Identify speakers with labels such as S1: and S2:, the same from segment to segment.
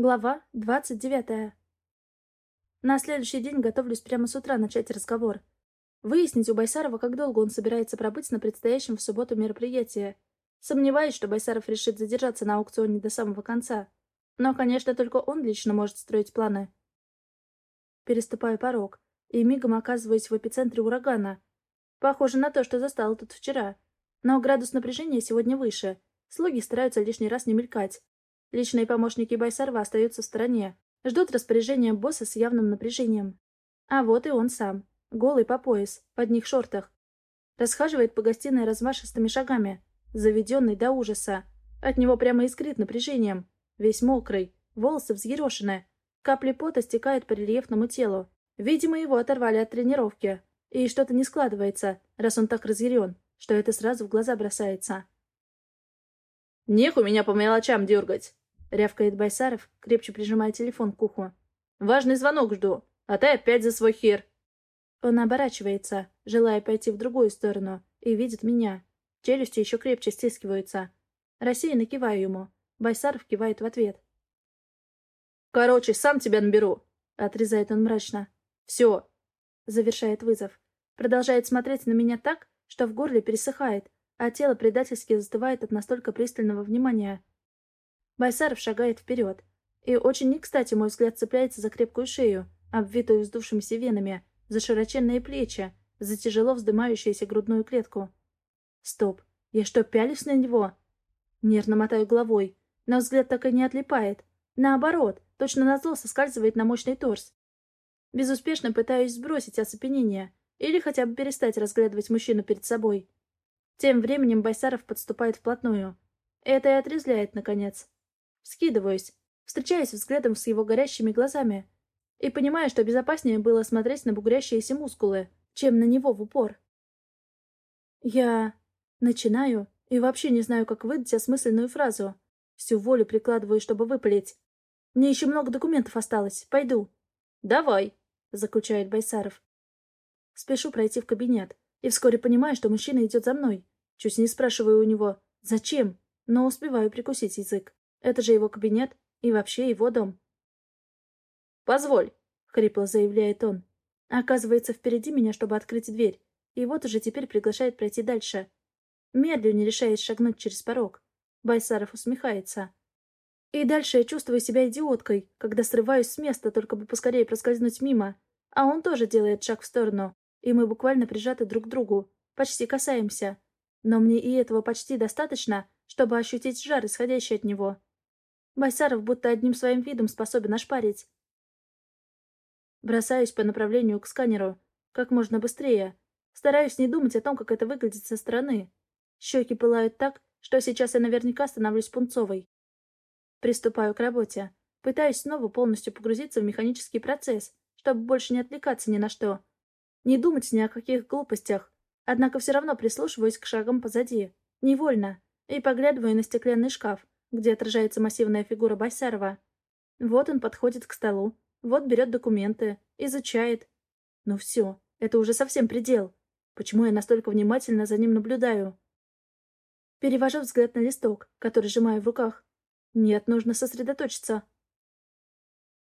S1: Глава двадцать девятая. На следующий день готовлюсь прямо с утра начать разговор. Выяснить у Байсарова, как долго он собирается пробыть на предстоящем в субботу мероприятии. Сомневаюсь, что Байсаров решит задержаться на аукционе до самого конца. Но, конечно, только он лично может строить планы. Переступаю порог и мигом оказываюсь в эпицентре урагана. Похоже на то, что застал тут вчера. Но градус напряжения сегодня выше. Слуги стараются лишний раз не мелькать. Личные помощники Байсарва остаются в стороне, ждут распоряжения босса с явным напряжением. А вот и он сам, голый по пояс, в одних шортах. Расхаживает по гостиной размашистыми шагами, заведенный до ужаса. От него прямо искрит напряжением. Весь мокрый, волосы взъерошены. Капли пота стекают по рельефному телу. Видимо, его оторвали от тренировки. И что-то не складывается, раз он так разъярен, что это сразу в глаза бросается.
S2: «Нех у меня по мелочам дергать!» — рявкает Байсаров, крепче прижимая телефон к уху. «Важный звонок жду, а ты опять за свой хер!»
S1: Он оборачивается, желая пойти в другую сторону, и видит меня. Челюсти еще крепче стискиваются. Рассеянно киваю ему. Байсаров кивает в ответ.
S2: «Короче, сам тебя наберу!» — отрезает он мрачно. «Все!» — завершает вызов.
S1: Продолжает смотреть на меня так, что в горле пересыхает, а тело предательски застывает от настолько пристального внимания. Байсаров шагает вперед, и очень не кстати мой взгляд цепляется за крепкую шею, обвитую вздувшимися венами, за широченные плечи, за тяжело вздымающуюся грудную клетку. Стоп, я что, пялюсь на него? Нервно мотаю головой, но взгляд так и не отлипает. Наоборот, точно назло соскальзывает на мощный торс. Безуспешно пытаюсь сбросить оцепенение или хотя бы перестать разглядывать мужчину перед собой. Тем временем Байсаров подступает вплотную. Это и отрезвляет, наконец. Скидываюсь, встречаясь взглядом с его горящими глазами. И понимаю, что безопаснее было смотреть на бугрящиеся мускулы, чем на него в упор. Я... начинаю и вообще не знаю, как выдать осмысленную фразу. Всю волю прикладываю, чтобы выпалить. Мне еще много документов осталось. Пойду.
S2: «Давай», —
S1: заключает Байсаров. Спешу пройти в кабинет. И вскоре понимаю, что мужчина идет за мной. Чуть не спрашиваю у него «Зачем?», но успеваю прикусить язык. Это же его кабинет и вообще его дом.
S2: «Позволь», — хрипло заявляет он.
S1: Оказывается, впереди меня, чтобы открыть дверь. И вот уже теперь приглашает пройти дальше. Медлю, не решаясь шагнуть через порог. Байсаров усмехается. И дальше я чувствую себя идиоткой, когда срываюсь с места, только бы поскорее проскользнуть мимо. А он тоже делает шаг в сторону, и мы буквально прижаты друг к другу, почти касаемся. Но мне и этого почти достаточно, чтобы ощутить жар, исходящий от него. Байсаров будто одним своим видом способен ошпарить. Бросаюсь по направлению к сканеру. Как можно быстрее. Стараюсь не думать о том, как это выглядит со стороны. Щеки пылают так, что сейчас я наверняка становлюсь пунцовой. Приступаю к работе. Пытаюсь снова полностью погрузиться в механический процесс, чтобы больше не отвлекаться ни на что. Не думать ни о каких глупостях. Однако все равно прислушиваюсь к шагам позади. Невольно. И поглядываю на стеклянный шкаф, где отражается массивная фигура Байсарова. Вот он подходит к столу. Вот берет документы. Изучает. Ну все. Это уже совсем предел. Почему я настолько внимательно за ним наблюдаю? Перевожу взгляд на листок, который сжимаю в руках. Нет, нужно сосредоточиться.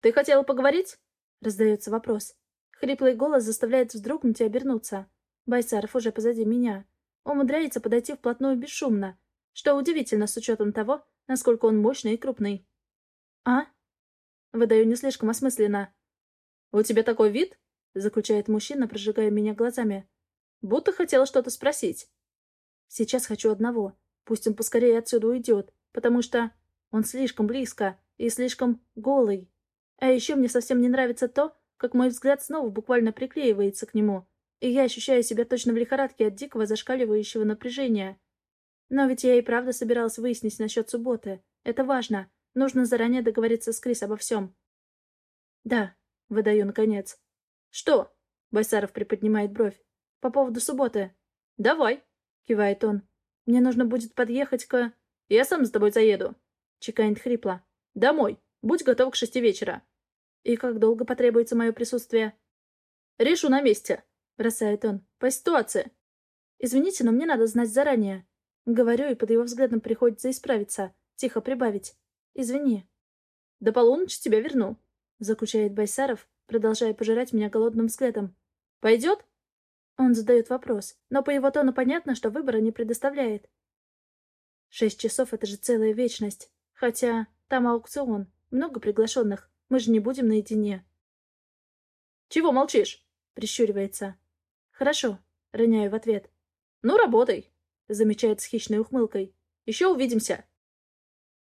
S2: «Ты хотела поговорить?»
S1: — раздается вопрос. Хриплый голос заставляет вздрогнуть и обернуться. Байсаров уже позади меня. Умудряется подойти вплотную бесшумно, что удивительно с учетом того, насколько он мощный и крупный. «А?» Выдаю не слишком осмысленно.
S2: «У тебя такой вид?» — заключает мужчина, прожигая меня глазами. «Будто хотела что-то спросить».
S1: «Сейчас хочу одного. Пусть он поскорее отсюда уйдет, потому что он слишком близко и слишком голый. А еще мне совсем не нравится то, как мой взгляд снова буквально приклеивается к нему, и я ощущаю себя точно в лихорадке от дикого зашкаливающего напряжения. Но ведь я и правда собиралась выяснить насчет субботы. Это важно. Нужно заранее договориться с Крис обо всем. «Да», — выдаю наконец.
S2: «Что?»
S1: — Байсаров приподнимает бровь. «По поводу субботы».
S2: «Давай», — кивает он.
S1: «Мне нужно будет подъехать к...»
S2: «Я сам с тобой заеду», — чеканит хрипло. «Домой. Будь готов к шести вечера».
S1: «И как долго потребуется мое присутствие?»
S2: «Решу на месте», — бросает он. «По ситуации».
S1: «Извините, но мне надо знать заранее». Говорю, и под его взглядом приходится исправиться. Тихо прибавить. «Извини».
S2: До полуночи тебя верну», — заключает Байсаров, продолжая пожирать меня голодным взглядом. «Пойдет?»
S1: Он задает вопрос, но по его тону понятно, что выбора не предоставляет. Шесть часов — это же целая вечность. Хотя там аукцион, много приглашенных, мы же не будем наедине.
S2: «Чего молчишь?» — прищуривается.
S1: «Хорошо», — роняю в ответ.
S2: «Ну, работай», — замечает с хищной ухмылкой. «Еще увидимся».